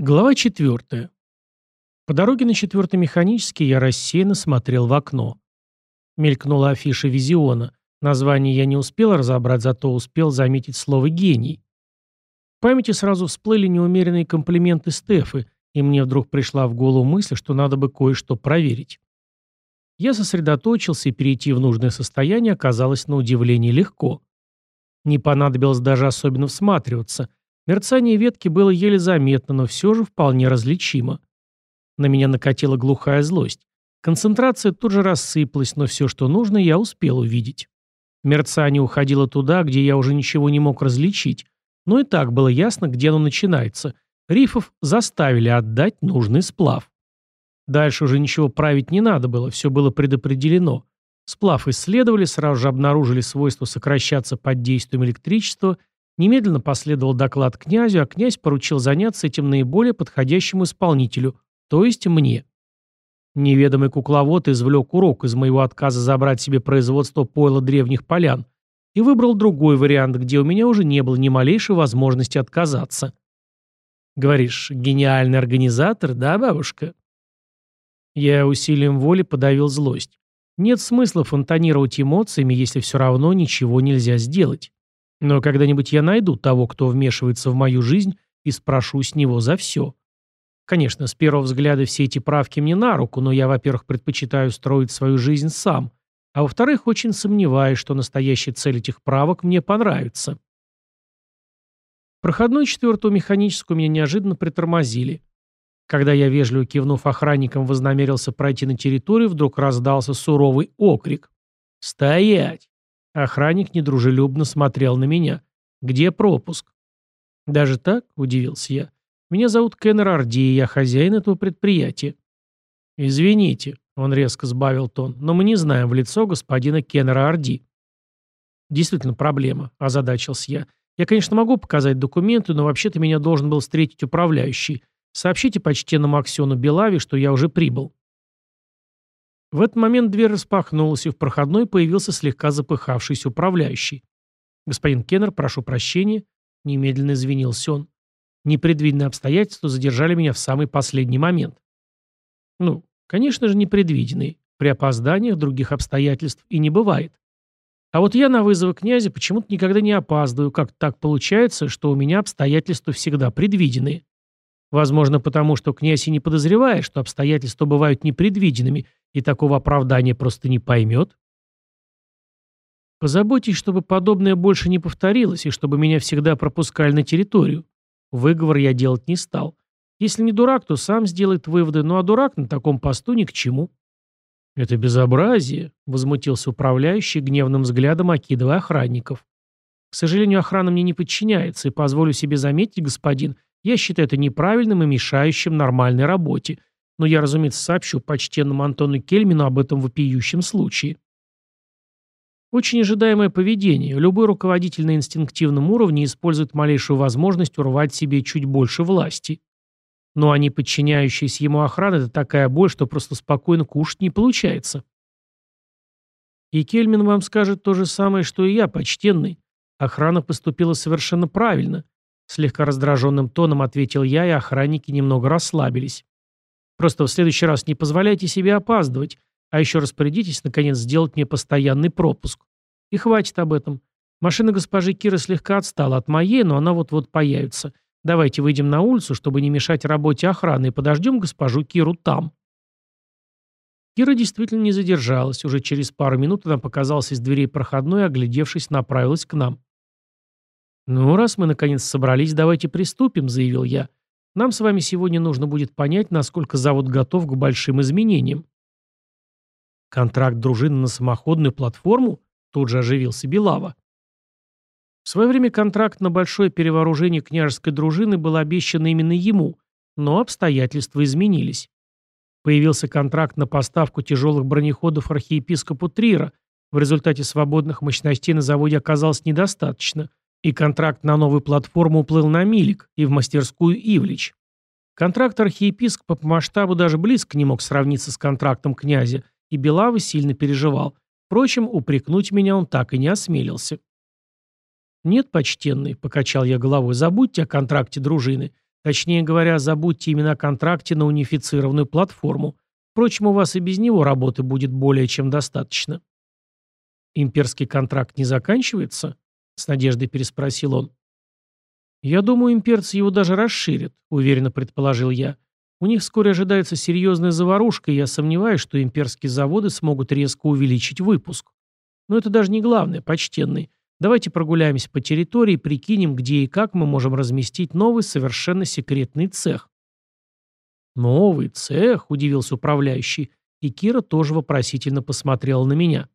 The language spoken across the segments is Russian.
Глава 4. По дороге на четвертый механический я рассеянно смотрел в окно. Мелькнула афиша Визиона. Название я не успел разобрать, зато успел заметить слово «гений». В памяти сразу всплыли неумеренные комплименты Стефы, и мне вдруг пришла в голову мысль, что надо бы кое-что проверить. Я сосредоточился, и перейти в нужное состояние оказалось на удивление легко. Не понадобилось даже особенно всматриваться – Мерцание ветки было еле заметно, но все же вполне различимо. На меня накатила глухая злость. Концентрация тут же рассыпалась, но все, что нужно, я успел увидеть. Мерцание уходило туда, где я уже ничего не мог различить, но и так было ясно, где оно начинается. Рифов заставили отдать нужный сплав. Дальше уже ничего править не надо было, все было предопределено. Сплав исследовали, сразу же обнаружили свойство сокращаться под действием электричества Немедленно последовал доклад князю, а князь поручил заняться этим наиболее подходящему исполнителю, то есть мне. Неведомый кукловод извлек урок из моего отказа забрать себе производство пойла древних полян и выбрал другой вариант, где у меня уже не было ни малейшей возможности отказаться. Говоришь, гениальный организатор, да, бабушка? Я усилием воли подавил злость. Нет смысла фонтанировать эмоциями, если все равно ничего нельзя сделать. Но когда-нибудь я найду того, кто вмешивается в мою жизнь, и спрошу с него за все. Конечно, с первого взгляда все эти правки мне на руку, но я, во-первых, предпочитаю строить свою жизнь сам, а во-вторых, очень сомневаюсь, что настоящая цель этих правок мне понравится. Проходной четвертого механическую меня неожиданно притормозили. Когда я, вежливо кивнув охранникам, вознамерился пройти на территорию, вдруг раздался суровый окрик. «Стоять!» Охранник недружелюбно смотрел на меня. «Где пропуск?» «Даже так?» – удивился я. «Меня зовут Кеннер Орди, и я хозяин этого предприятия». «Извините», – он резко сбавил тон, – «но мы не знаем в лицо господина Кеннера Орди». «Действительно проблема», – озадачился я. «Я, конечно, могу показать документы, но вообще-то меня должен был встретить управляющий. Сообщите почтенному Аксену Белави, что я уже прибыл». В этот момент дверь распахнулась, и в проходной появился слегка запыхавшийся управляющий. «Господин Кеннер, прошу прощения», — немедленно извинился он. «Непредвиденные обстоятельства задержали меня в самый последний момент». «Ну, конечно же, непредвиденные. При опозданиях других обстоятельств и не бывает. А вот я на вызовы князя почему-то никогда не опаздываю, как так получается, что у меня обстоятельства всегда предвиденные. Возможно, потому что князь и не подозревает, что обстоятельства бывают непредвиденными, и такого оправдания просто не поймет. Позаботьтесь, чтобы подобное больше не повторилось, и чтобы меня всегда пропускали на территорию. Выговор я делать не стал. Если не дурак, то сам сделает выводы, ну а дурак на таком посту ни к чему. «Это безобразие», — возмутился управляющий, гневным взглядом окидывая охранников. «К сожалению, охрана мне не подчиняется, и позволю себе заметить, господин, я считаю это неправильным и мешающим нормальной работе. Но я, разумеется, сообщу почтенному Антону Кельмину об этом вопиющем случае. Очень ожидаемое поведение. Любой руководитель на инстинктивном уровне использует малейшую возможность урвать себе чуть больше власти. Но они, подчиняющиеся ему охраны, это такая боль, что просто спокойно кушать не получается. И Кельмин вам скажет то же самое, что и я, почтенный. Охрана поступила совершенно правильно. Слегка раздраженным тоном ответил я, и охранники немного расслабились. Просто в следующий раз не позволяйте себе опаздывать, а еще распорядитесь, наконец, сделать мне постоянный пропуск. И хватит об этом. Машина госпожи Киры слегка отстала от моей, но она вот-вот появится. Давайте выйдем на улицу, чтобы не мешать работе охраны, и подождем госпожу Киру там. Кира действительно не задержалась. Уже через пару минут она показалась из дверей проходной оглядевшись, направилась к нам. «Ну, раз мы наконец собрались, давайте приступим», — заявил я. «Нам с вами сегодня нужно будет понять, насколько завод готов к большим изменениям». «Контракт дружины на самоходную платформу?» — тут же оживился Белава. В свое время контракт на большое перевооружение княжеской дружины был обещан именно ему, но обстоятельства изменились. Появился контракт на поставку тяжелых бронеходов архиепископу Трира, в результате свободных мощностей на заводе оказалось недостаточно, и контракт на новую платформу уплыл на Милик и в мастерскую Ивлич. Контракт архиепископа по масштабу даже близко не мог сравниться с контрактом князя, и Белавы сильно переживал. Впрочем, упрекнуть меня он так и не осмелился. «Нет, почтенный», — покачал я головой, — «забудьте о контракте дружины. Точнее говоря, забудьте именно о контракте на унифицированную платформу. Впрочем, у вас и без него работы будет более чем достаточно. Имперский контракт не заканчивается? С надеждой переспросил он. Я думаю, имперцы его даже расширят, уверенно предположил я. У них вскоре ожидается серьезная заварушка, и я сомневаюсь, что имперские заводы смогут резко увеличить выпуск. Но это даже не главное, почтенный. Давайте прогуляемся по территории, прикинем, где и как мы можем разместить новый совершенно секретный цех. «Новый цех?» – удивился управляющий, и Кира тоже вопросительно посмотрела на меня.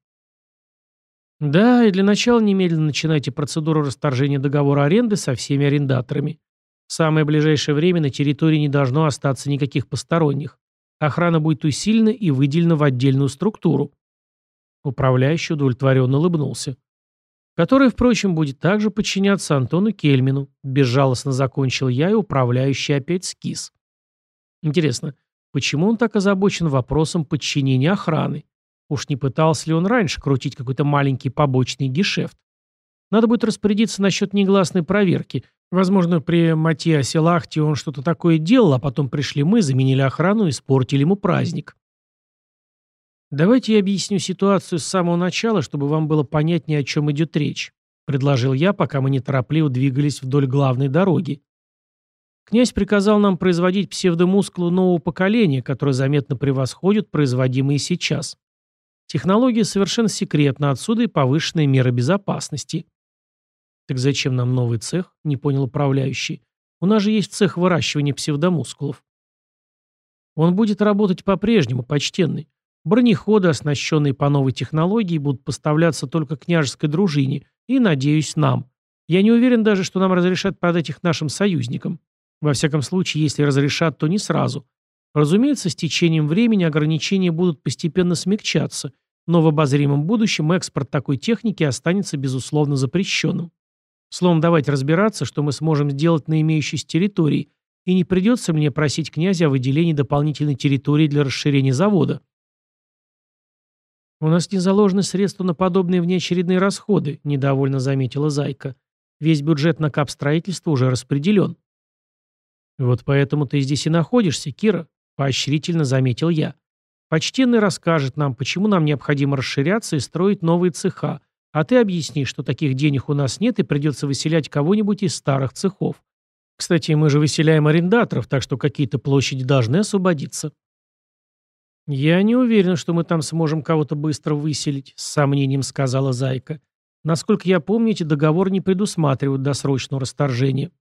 «Да, и для начала немедленно начинайте процедуру расторжения договора аренды со всеми арендаторами. В самое ближайшее время на территории не должно остаться никаких посторонних. Охрана будет усилена и выделена в отдельную структуру». Управляющий удовлетворенно улыбнулся который, впрочем, будет также подчиняться Антону Кельмину. Безжалостно закончил я, и управляющий опять скис. Интересно, почему он так озабочен вопросом подчинения охраны? Уж не пытался ли он раньше крутить какой-то маленький побочный гешефт? Надо будет распорядиться насчет негласной проверки. Возможно, при Матиасе Лахте он что-то такое делал, а потом пришли мы, заменили охрану и испортили ему праздник. «Давайте я объясню ситуацию с самого начала, чтобы вам было понятнее, о чем идет речь», — предложил я, пока мы неторопливо двигались вдоль главной дороги. Князь приказал нам производить псевдомускулы нового поколения, которые заметно превосходят производимые сейчас. Технология совершенно секретна, отсюда и повышенные меры безопасности. «Так зачем нам новый цех?» — не понял управляющий. «У нас же есть цех выращивания псевдомускулов». «Он будет работать по-прежнему, почтенный. Бронеходы, оснащенные по новой технологии, будут поставляться только княжеской дружине и, надеюсь, нам. Я не уверен даже, что нам разрешат продать их нашим союзникам. Во всяком случае, если разрешат, то не сразу. Разумеется, с течением времени ограничения будут постепенно смягчаться, но в обозримом будущем экспорт такой техники останется безусловно запрещенным. Словом, давайте разбираться, что мы сможем сделать на имеющейся территории, и не придется мне просить князя о выделении дополнительной территории для расширения завода. «У нас не заложены средства на подобные внеочередные расходы», – недовольно заметила Зайка. «Весь бюджет на капстроительство уже распределен». «Вот поэтому ты здесь и находишься, Кира», – поощрительно заметил я. «Почтенный расскажет нам, почему нам необходимо расширяться и строить новые цеха, а ты объясни, что таких денег у нас нет и придется выселять кого-нибудь из старых цехов. Кстати, мы же выселяем арендаторов, так что какие-то площади должны освободиться». «Я не уверен, что мы там сможем кого-то быстро выселить», — с сомнением сказала Зайка. «Насколько я помню, эти договоры не предусматривают досрочного расторжения».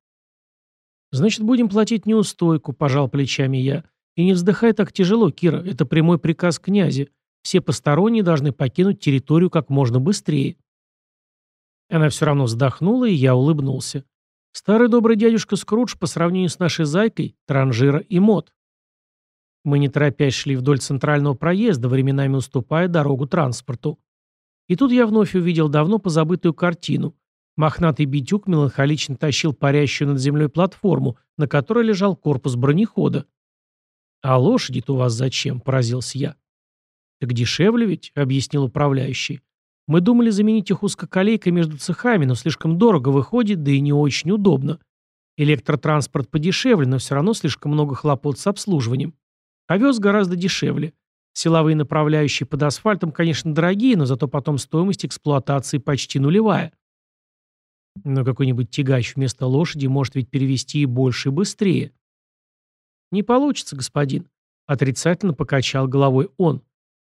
«Значит, будем платить неустойку», — пожал плечами я. «И не вздыхай так тяжело, Кира. Это прямой приказ князя. Все посторонние должны покинуть территорию как можно быстрее». Она все равно вздохнула, и я улыбнулся. Старый добрый дядюшка Скрудж по сравнению с нашей зайкой – транжира и мод. Мы не торопясь шли вдоль центрального проезда, временами уступая дорогу транспорту. И тут я вновь увидел давно позабытую картину. Мохнатый битюк меланхолично тащил парящую над землей платформу, на которой лежал корпус бронехода. «А лошади-то у вас зачем?» – поразился я. «Так дешевле ведь», – объяснил управляющий. «Мы думали заменить их узкоколейкой между цехами, но слишком дорого выходит, да и не очень удобно. Электротранспорт подешевле, но все равно слишком много хлопот с обслуживанием. Овес гораздо дешевле. Силовые направляющие под асфальтом, конечно, дорогие, но зато потом стоимость эксплуатации почти нулевая. Но какой-нибудь тягач вместо лошади может ведь перевести и больше, и быстрее. Не получится, господин. Отрицательно покачал головой он.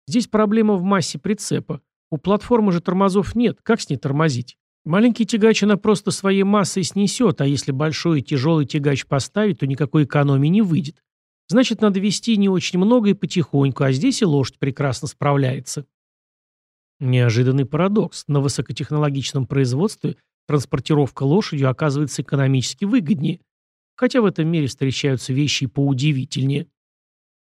Здесь проблема в массе прицепа. У платформы же тормозов нет. Как с ней тормозить? Маленький тягач она просто своей массой снесет, а если большой и тяжелый тягач поставить, то никакой экономии не выйдет. Значит, надо вести не очень много и потихоньку, а здесь и лошадь прекрасно справляется. Неожиданный парадокс. На высокотехнологичном производстве транспортировка лошадью оказывается экономически выгоднее. Хотя в этом мире встречаются вещи поудивительнее.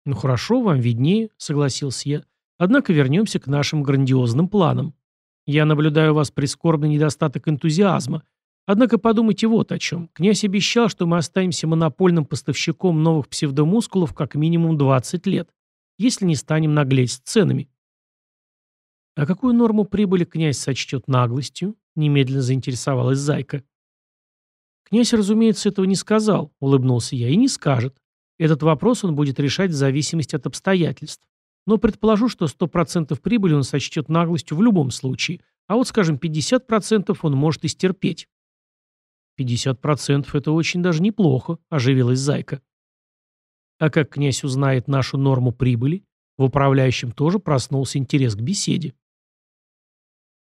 «Ну хорошо, вам виднее», — согласился я. «Однако вернемся к нашим грандиозным планам. Я наблюдаю у вас прискорбный недостаток энтузиазма, Однако подумайте вот о чем. Князь обещал, что мы останемся монопольным поставщиком новых псевдомускулов как минимум 20 лет, если не станем наглеть с ценами. А какую норму прибыли князь сочтет наглостью? Немедленно заинтересовалась Зайка. Князь, разумеется, этого не сказал, улыбнулся я, и не скажет. Этот вопрос он будет решать в зависимости от обстоятельств. Но предположу, что 100% прибыли он сочтет наглостью в любом случае, а вот, скажем, 50% он может истерпеть. 50% это очень даже неплохо, оживилась Зайка. А как князь узнает нашу норму прибыли? В управляющем тоже проснулся интерес к беседе.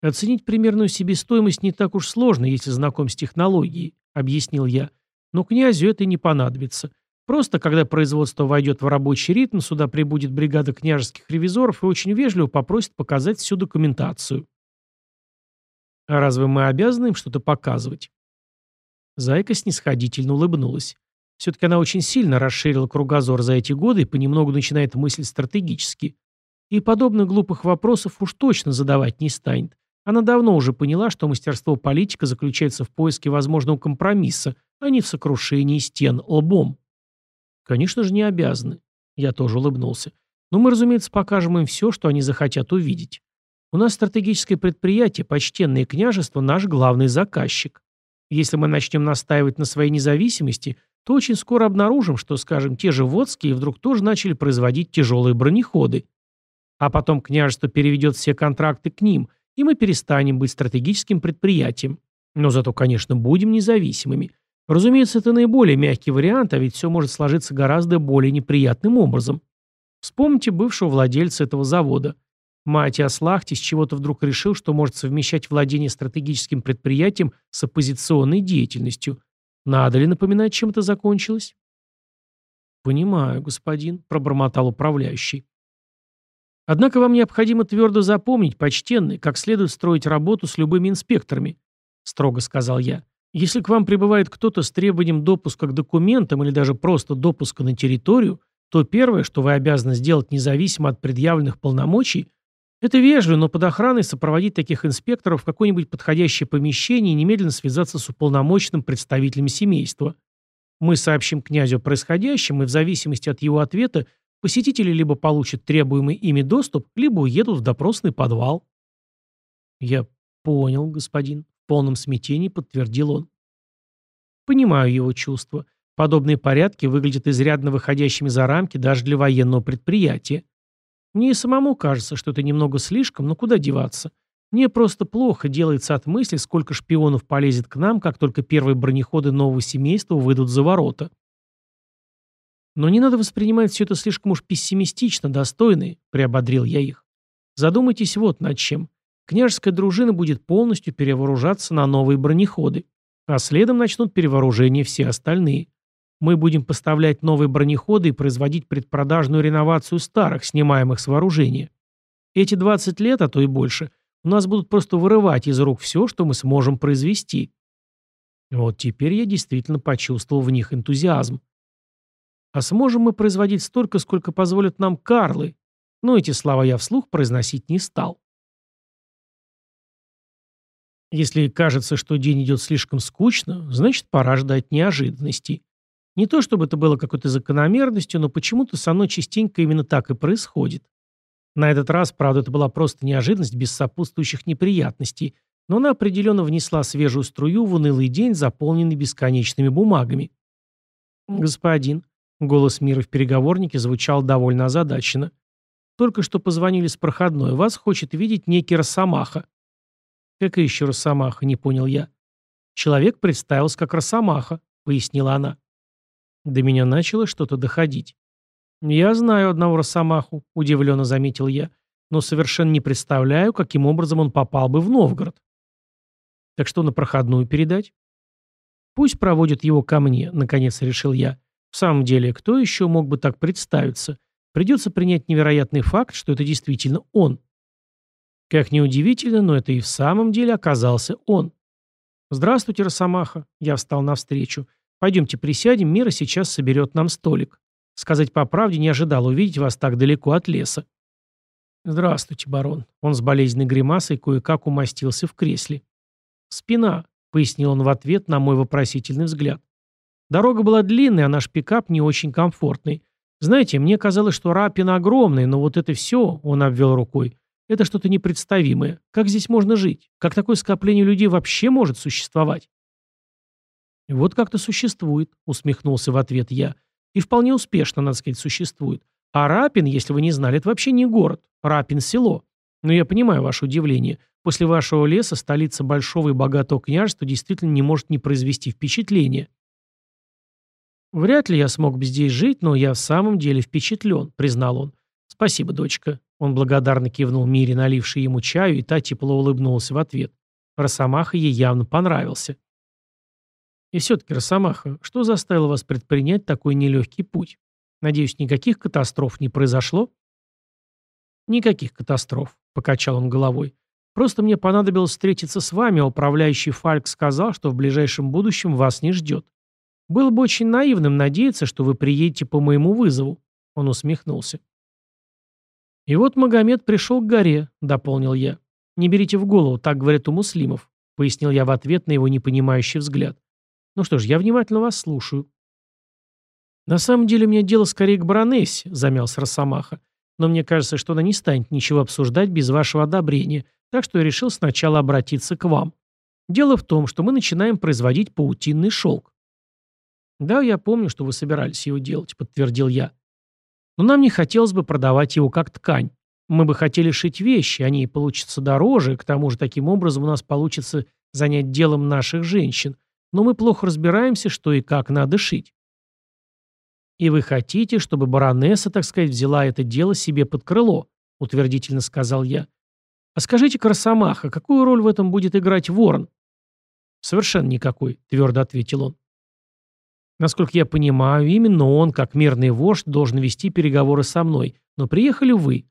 Оценить примерную себестоимость не так уж сложно, если знаком с технологией, объяснил я. Но князю это не понадобится. Просто, когда производство войдет в рабочий ритм, сюда прибудет бригада княжеских ревизоров и очень вежливо попросит показать всю документацию. А разве мы обязаны им что-то показывать? Зайка снисходительно улыбнулась. Все-таки она очень сильно расширила кругозор за эти годы и понемногу начинает мыслить стратегически. И подобных глупых вопросов уж точно задавать не станет. Она давно уже поняла, что мастерство политика заключается в поиске возможного компромисса, а не в сокрушении стен лбом. Конечно же, не обязаны. Я тоже улыбнулся. Но мы, разумеется, покажем им все, что они захотят увидеть. У нас стратегическое предприятие, почтенное княжество, наш главный заказчик. Если мы начнем настаивать на своей независимости, то очень скоро обнаружим, что, скажем, те же водские вдруг тоже начали производить тяжелые бронеходы. А потом княжество переведет все контракты к ним, и мы перестанем быть стратегическим предприятием. Но зато, конечно, будем независимыми. Разумеется, это наиболее мягкий вариант, а ведь все может сложиться гораздо более неприятным образом. Вспомните бывшего владельца этого завода. Матиас Лахти с чего-то вдруг решил, что может совмещать владение стратегическим предприятием с оппозиционной деятельностью. Надо ли напоминать, чем это закончилось? «Понимаю, господин», — пробормотал управляющий. «Однако вам необходимо твердо запомнить, почтенный, как следует строить работу с любыми инспекторами», — строго сказал я. «Если к вам прибывает кто-то с требованием допуска к документам или даже просто допуска на территорию, то первое, что вы обязаны сделать независимо от предъявленных полномочий, это вежливо, но под охраной сопроводить таких инспекторов в какое-нибудь подходящее помещение и немедленно связаться с уполномоченным представителем семейства. Мы сообщим князю о происходящем, и в зависимости от его ответа посетители либо получат требуемый ими доступ, либо уедут в допросный подвал. Я понял, господин. В полном смятении подтвердил он. Понимаю его чувства. Подобные порядки выглядят изрядно выходящими за рамки даже для военного предприятия. Мне и самому кажется, что это немного слишком, но куда деваться? Мне просто плохо делается от мысли, сколько шпионов полезет к нам, как только первые бронеходы нового семейства выйдут за ворота. Но не надо воспринимать все это слишком уж пессимистично, достойные, приободрил я их. Задумайтесь вот над чем. Княжеская дружина будет полностью перевооружаться на новые бронеходы, а следом начнут перевооружение все остальные. Мы будем поставлять новые бронеходы и производить предпродажную реновацию старых, снимаемых с вооружения. Эти 20 лет, а то и больше, у нас будут просто вырывать из рук все, что мы сможем произвести. Вот теперь я действительно почувствовал в них энтузиазм. А сможем мы производить столько, сколько позволят нам Карлы? Но эти слова я вслух произносить не стал. Если кажется, что день идет слишком скучно, значит, пора ждать неожиданностей. Не то чтобы это было какой-то закономерностью, но почему-то со мной частенько именно так и происходит. На этот раз, правда, это была просто неожиданность без сопутствующих неприятностей, но она определенно внесла свежую струю в унылый день, заполненный бесконечными бумагами. «Господин», — голос мира в переговорнике звучал довольно озадаченно, «только что позвонили с проходной, вас хочет видеть некий Росомаха». «Какая еще Росомаха?» — не понял я. «Человек представился как Росомаха», — пояснила она. До меня начало что-то доходить. «Я знаю одного росомаху», — удивленно заметил я, «но совершенно не представляю, каким образом он попал бы в Новгород». «Так что на проходную передать?» «Пусть проводят его ко мне», — наконец решил я. «В самом деле, кто еще мог бы так представиться? Придется принять невероятный факт, что это действительно он». Как ни удивительно, но это и в самом деле оказался он. «Здравствуйте, Росомаха», — я встал навстречу. Пойдемте присядем, Мира сейчас соберет нам столик. Сказать по правде, не ожидал увидеть вас так далеко от леса. Здравствуйте, барон. Он с болезненной гримасой кое-как умостился в кресле. Спина, пояснил он в ответ на мой вопросительный взгляд. Дорога была длинная, а наш пикап не очень комфортный. Знаете, мне казалось, что рапина огромная, но вот это все, он обвел рукой, это что-то непредставимое. Как здесь можно жить? Как такое скопление людей вообще может существовать? «Вот как-то существует», — усмехнулся в ответ я. «И вполне успешно, надо сказать, существует. А Рапин, если вы не знали, это вообще не город. Рапин — село. Но я понимаю ваше удивление. После вашего леса столица большого и богатого княжества действительно не может не произвести впечатления. Вряд ли я смог бы здесь жить, но я в самом деле впечатлен, признал он. Спасибо, дочка. Он благодарно кивнул Мире, налившей ему чаю, и та тепло улыбнулась в ответ. Росомаха ей явно понравился. И все-таки, Росомаха, что заставило вас предпринять такой нелегкий путь? Надеюсь, никаких катастроф не произошло? Никаких катастроф, покачал он головой. Просто мне понадобилось встретиться с вами, а управляющий Фальк сказал, что в ближайшем будущем вас не ждет. Было бы очень наивным надеяться, что вы приедете по моему вызову. Он усмехнулся. И вот Магомед пришел к горе, дополнил я. Не берите в голову, так говорят у муслимов, пояснил я в ответ на его непонимающий взгляд. Ну что ж, я внимательно вас слушаю. На самом деле у меня дело скорее к баронессе, замялся Росомаха. Но мне кажется, что она не станет ничего обсуждать без вашего одобрения, так что я решил сначала обратиться к вам. Дело в том, что мы начинаем производить паутинный шелк. «Да, я помню, что вы собирались его делать», — подтвердил я. «Но нам не хотелось бы продавать его как ткань. Мы бы хотели шить вещи, они получатся дороже, к тому же таким образом у нас получится занять делом наших женщин, но мы плохо разбираемся, что и как надо шить». «И вы хотите, чтобы баронесса, так сказать, взяла это дело себе под крыло», — утвердительно сказал я. А скажите, Красомаха, какую роль в этом будет играть ворон? Совершенно никакой, твердо ответил он. Насколько я понимаю, именно он, как мирный вождь, должен вести переговоры со мной, но приехали вы.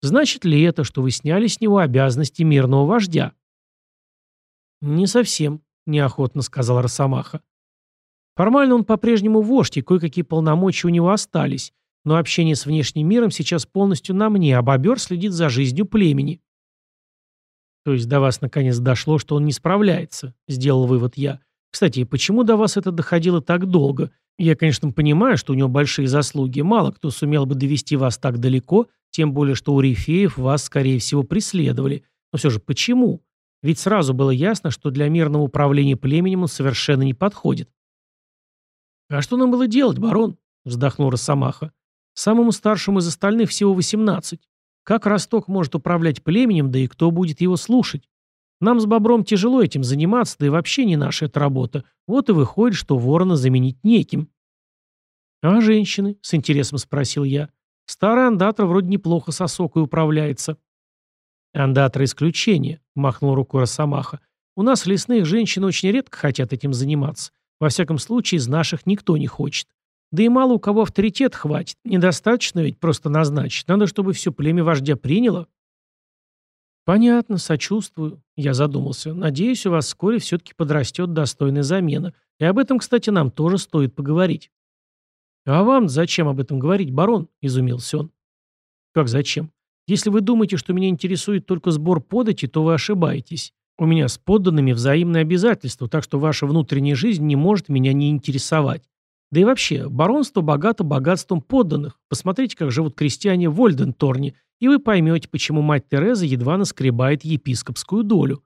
Значит ли это, что вы сняли с него обязанности мирного вождя? Не совсем, неохотно сказал Росомаха. Формально он по-прежнему вождь, и кое-какие полномочия у него остались, но общение с внешним миром сейчас полностью на мне, а бобер следит за жизнью племени. То есть до вас наконец дошло, что он не справляется, сделал вывод я. Кстати, почему до вас это доходило так долго? Я, конечно, понимаю, что у него большие заслуги. Мало кто сумел бы довести вас так далеко, тем более, что у Рифеев вас, скорее всего, преследовали. Но все же почему? Ведь сразу было ясно, что для мирного управления племенем он совершенно не подходит. «А что нам было делать, барон?» – вздохнул Росомаха. «Самому старшему из остальных всего восемнадцать. Как Росток может управлять племенем, да и кто будет его слушать? Нам с Бобром тяжело этим заниматься, да и вообще не наша эта работа. Вот и выходит, что ворона заменить неким. «А женщины?» — с интересом спросил я. «Старый андатор вроде неплохо с осокой управляется». «Андатор исключение», — махнул рукой Росомаха. «У нас лесных женщин очень редко хотят этим заниматься. Во всяком случае, из наших никто не хочет. Да и мало у кого авторитет хватит. Недостаточно ведь просто назначить. Надо, чтобы все племя вождя приняло. Понятно, сочувствую. Я задумался. Надеюсь, у вас вскоре все-таки подрастет достойная замена. И об этом, кстати, нам тоже стоит поговорить. А вам зачем об этом говорить, барон? Изумился он. Как зачем? Если вы думаете, что меня интересует только сбор подати, то вы ошибаетесь. У меня с подданными взаимные обязательства, так что ваша внутренняя жизнь не может меня не интересовать. Да и вообще, баронство богато богатством подданных. Посмотрите, как живут крестьяне в Вольденторне, и вы поймете, почему мать Тереза едва наскребает епископскую долю.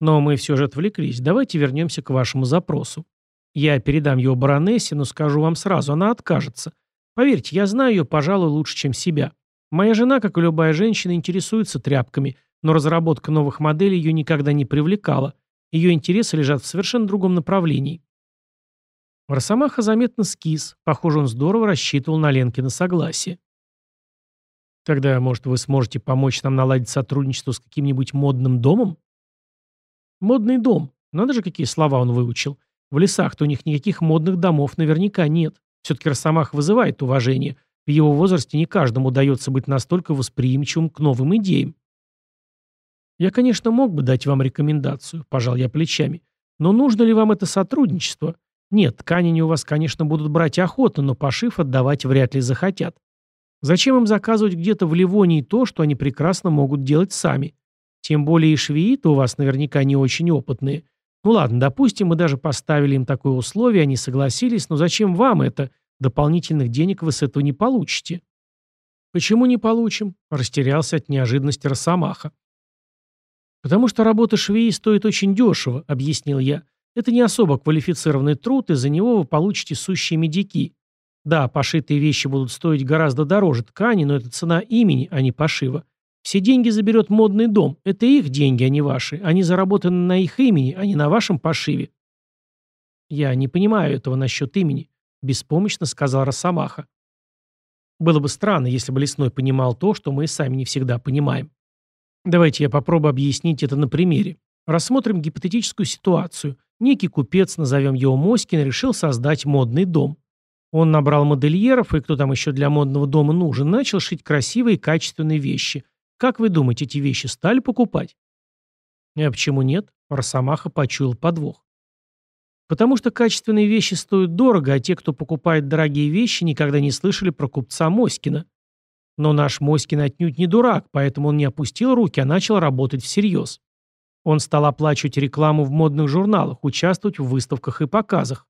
Но мы все же отвлеклись. Давайте вернемся к вашему запросу. Я передам его баронессе, но скажу вам сразу, она откажется. Поверьте, я знаю ее, пожалуй, лучше, чем себя. Моя жена, как и любая женщина, интересуется тряпками, но разработка новых моделей ее никогда не привлекала. Ее интересы лежат в совершенно другом направлении. Росомаха заметно скис. Похоже, он здорово рассчитывал на Ленкино согласие. Тогда, может, вы сможете помочь нам наладить сотрудничество с каким-нибудь модным домом? Модный дом. Надо же, какие слова он выучил. В лесах-то у них никаких модных домов наверняка нет. Все-таки Росомах вызывает уважение. В его возрасте не каждому удается быть настолько восприимчивым к новым идеям. Я, конечно, мог бы дать вам рекомендацию, пожал я плечами. Но нужно ли вам это сотрудничество? Нет, ткани они у вас, конечно, будут брать охотно, но пошив отдавать вряд ли захотят. Зачем им заказывать где-то в Ливонии то, что они прекрасно могут делать сами? Тем более и швеи-то у вас наверняка не очень опытные. Ну ладно, допустим, мы даже поставили им такое условие, они согласились, но зачем вам это? Дополнительных денег вы с этого не получите. Почему не получим? Растерялся от неожиданности Росомаха. Потому что работа швеи стоит очень дешево, объяснил я. Это не особо квалифицированный труд, и за него вы получите сущие медики. Да, пошитые вещи будут стоить гораздо дороже ткани, но это цена имени, а не пошива. Все деньги заберет модный дом. Это их деньги, а не ваши. Они заработаны на их имени, а не на вашем пошиве. Я не понимаю этого насчет имени, беспомощно сказал Росомаха. Было бы странно, если бы Лесной понимал то, что мы и сами не всегда понимаем. Давайте я попробую объяснить это на примере. Рассмотрим гипотетическую ситуацию. Некий купец, назовем его Моськин, решил создать модный дом. Он набрал модельеров, и кто там еще для модного дома нужен, начал шить красивые и качественные вещи. Как вы думаете, эти вещи стали покупать? А почему нет? Росомаха почуял подвох. Потому что качественные вещи стоят дорого, а те, кто покупает дорогие вещи, никогда не слышали про купца Моськина. Но наш Моськин отнюдь не дурак, поэтому он не опустил руки, а начал работать всерьез. Он стал оплачивать рекламу в модных журналах, участвовать в выставках и показах.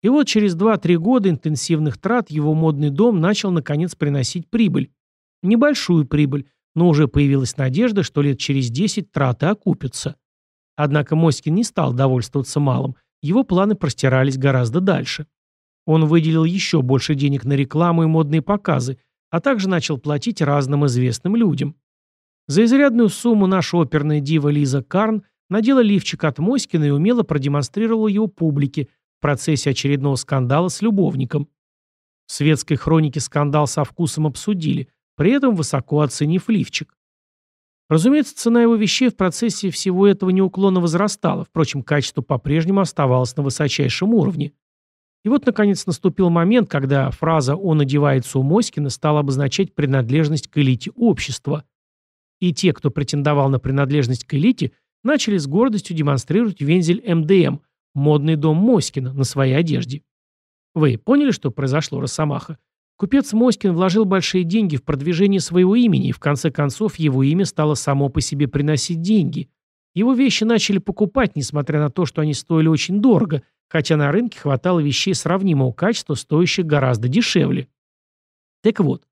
И вот через 2-3 года интенсивных трат его модный дом начал наконец приносить прибыль. Небольшую прибыль, но уже появилась надежда, что лет через 10 траты окупятся. Однако Моськин не стал довольствоваться малым его планы простирались гораздо дальше. Он выделил еще больше денег на рекламу и модные показы, а также начал платить разным известным людям. За изрядную сумму наша оперная дива Лиза Карн надела лифчик от Моськина и умело продемонстрировала его публике в процессе очередного скандала с любовником. В светской хронике скандал со вкусом обсудили, при этом высоко оценив лифчик. Разумеется, цена его вещей в процессе всего этого неуклонно возрастала, впрочем, качество по-прежнему оставалось на высочайшем уровне. И вот, наконец, наступил момент, когда фраза «он одевается у Моськина» стала обозначать принадлежность к элите общества. И те, кто претендовал на принадлежность к элите, начали с гордостью демонстрировать вензель МДМ, модный дом Моськина, на своей одежде. Вы поняли, что произошло, Росомаха? Купец Моськин вложил большие деньги в продвижение своего имени, и в конце концов его имя стало само по себе приносить деньги. Его вещи начали покупать, несмотря на то, что они стоили очень дорого, хотя на рынке хватало вещей сравнимого качества, стоящих гораздо дешевле. Так вот,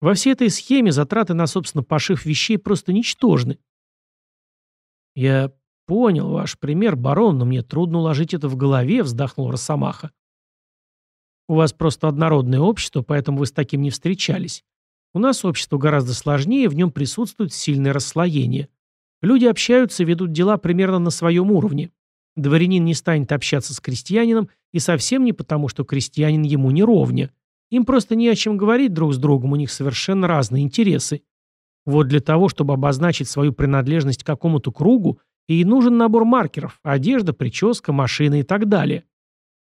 во всей этой схеме затраты на, собственно, пошив вещей просто ничтожны. «Я понял ваш пример, барон, но мне трудно уложить это в голове», — вздохнул Росомаха. У вас просто однородное общество, поэтому вы с таким не встречались. У нас общество гораздо сложнее, в нем присутствует сильное расслоение. Люди общаются и ведут дела примерно на своем уровне. Дворянин не станет общаться с крестьянином, и совсем не потому, что крестьянин ему не ровня. Им просто не о чем говорить друг с другом, у них совершенно разные интересы. Вот для того, чтобы обозначить свою принадлежность к какому-то кругу, и нужен набор маркеров – одежда, прическа, машина и так далее.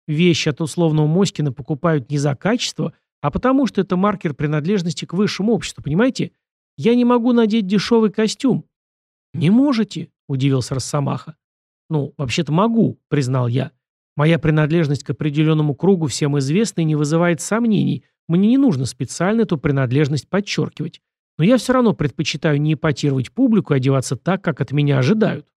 Вещи от условного Моськина покупают не за качество, а потому что это маркер принадлежности к высшему обществу, понимаете? Я не могу надеть дешевый костюм. Не можете, удивился Росомаха. Ну, вообще-то могу, признал я. Моя принадлежность к определенному кругу всем известна и не вызывает сомнений. Мне не нужно специально эту принадлежность подчеркивать. Но я все равно предпочитаю не ипотировать публику и одеваться так, как от меня ожидают.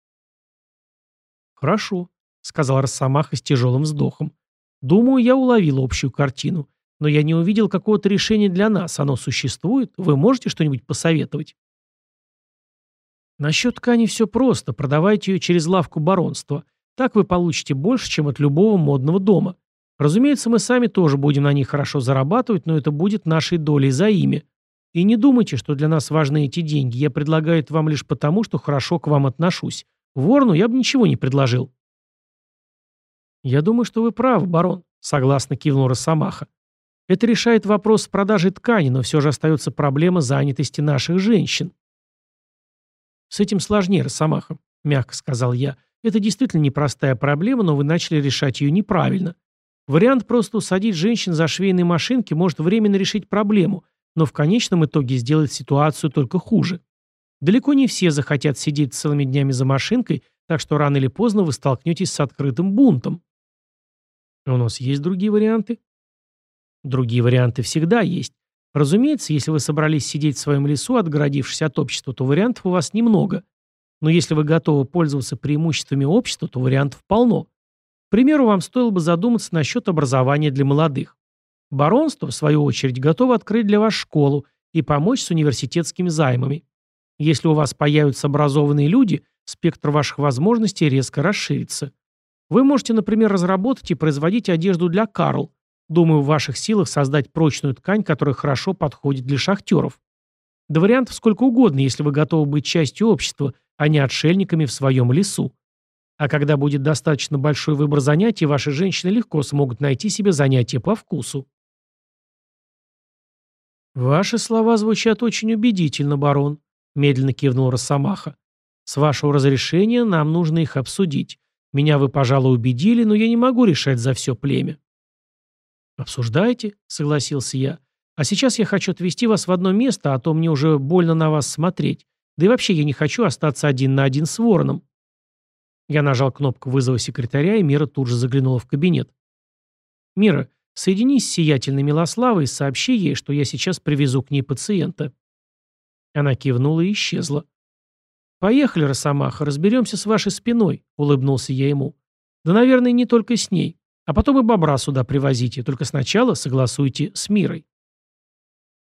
Хорошо, сказал Росомаха с тяжелым вздохом. Думаю, я уловил общую картину. Но я не увидел какого-то решения для нас. Оно существует? Вы можете что-нибудь посоветовать? Насчет ткани все просто. Продавайте ее через лавку баронства. Так вы получите больше, чем от любого модного дома. Разумеется, мы сами тоже будем на них хорошо зарабатывать, но это будет нашей долей за ими. И не думайте, что для нас важны эти деньги. Я предлагаю это вам лишь потому, что хорошо к вам отношусь. Ворну я бы ничего не предложил. «Я думаю, что вы правы, барон», — согласно кивнул Росомаха. «Это решает вопрос с продажей ткани, но все же остается проблема занятости наших женщин». «С этим сложнее, Росомаха», — мягко сказал я. «Это действительно непростая проблема, но вы начали решать ее неправильно. Вариант просто усадить женщин за швейные машинки может временно решить проблему, но в конечном итоге сделать ситуацию только хуже. Далеко не все захотят сидеть целыми днями за машинкой, так что рано или поздно вы столкнетесь с открытым бунтом. У нас есть другие варианты? Другие варианты всегда есть. Разумеется, если вы собрались сидеть в своем лесу, отгородившись от общества, то вариантов у вас немного. Но если вы готовы пользоваться преимуществами общества, то вариантов полно. К примеру, вам стоило бы задуматься насчет образования для молодых. Баронство, в свою очередь, готово открыть для вас школу и помочь с университетскими займами. Если у вас появятся образованные люди, спектр ваших возможностей резко расширится. Вы можете, например, разработать и производить одежду для Карл. Думаю, в ваших силах создать прочную ткань, которая хорошо подходит для шахтеров. Да вариантов сколько угодно, если вы готовы быть частью общества, а не отшельниками в своем лесу. А когда будет достаточно большой выбор занятий, ваши женщины легко смогут найти себе занятия по вкусу. «Ваши слова звучат очень убедительно, барон», — медленно кивнул Росомаха. «С вашего разрешения нам нужно их обсудить. Меня вы, пожалуй, убедили, но я не могу решать за все племя». «Обсуждайте», — согласился я. «А сейчас я хочу отвезти вас в одно место, а то мне уже больно на вас смотреть. Да и вообще я не хочу остаться один на один с вороном». Я нажал кнопку вызова секретаря, и Мира тут же заглянула в кабинет. «Мира, соединись с сиятельной Милославой и сообщи ей, что я сейчас привезу к ней пациента». Она кивнула и исчезла. «Поехали, Росомаха, разберемся с вашей спиной», — улыбнулся я ему. «Да, наверное, не только с ней. А потом и бобра сюда привозите, только сначала согласуйте с Мирой».